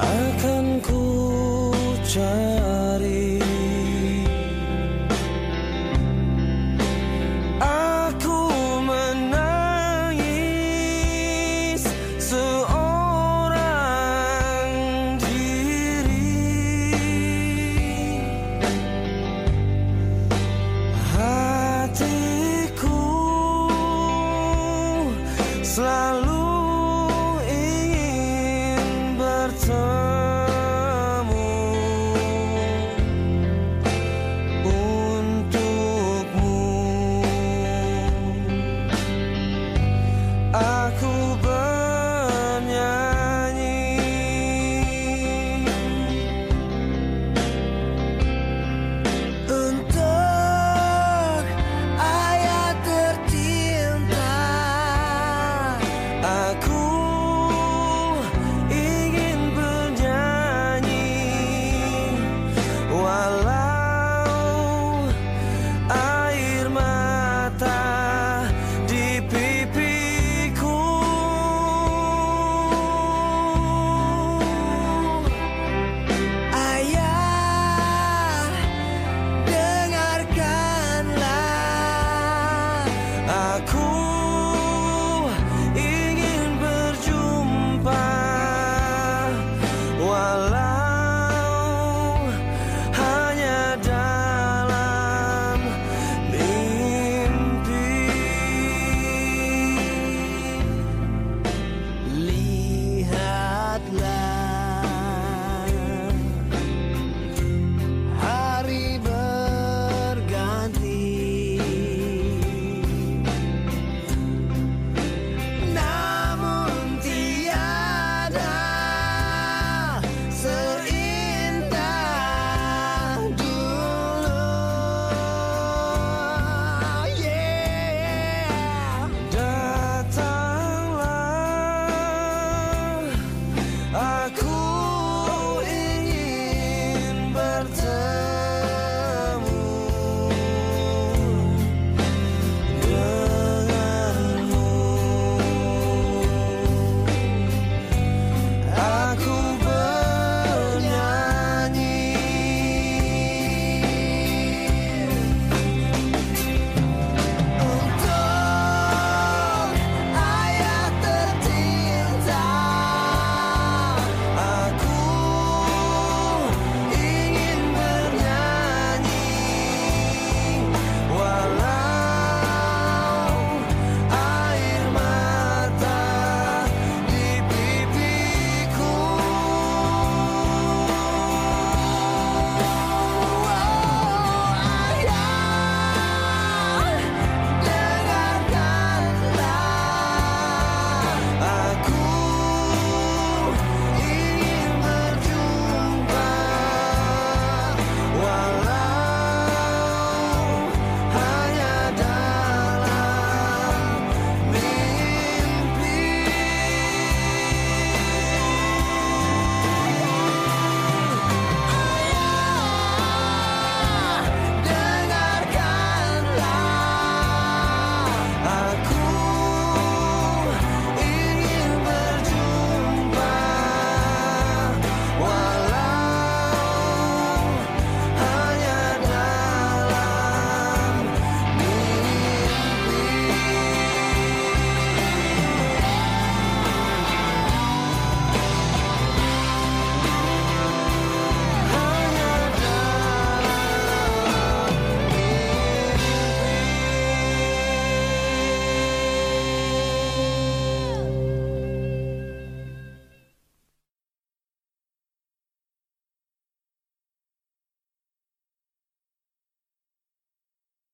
akan ku cari selalu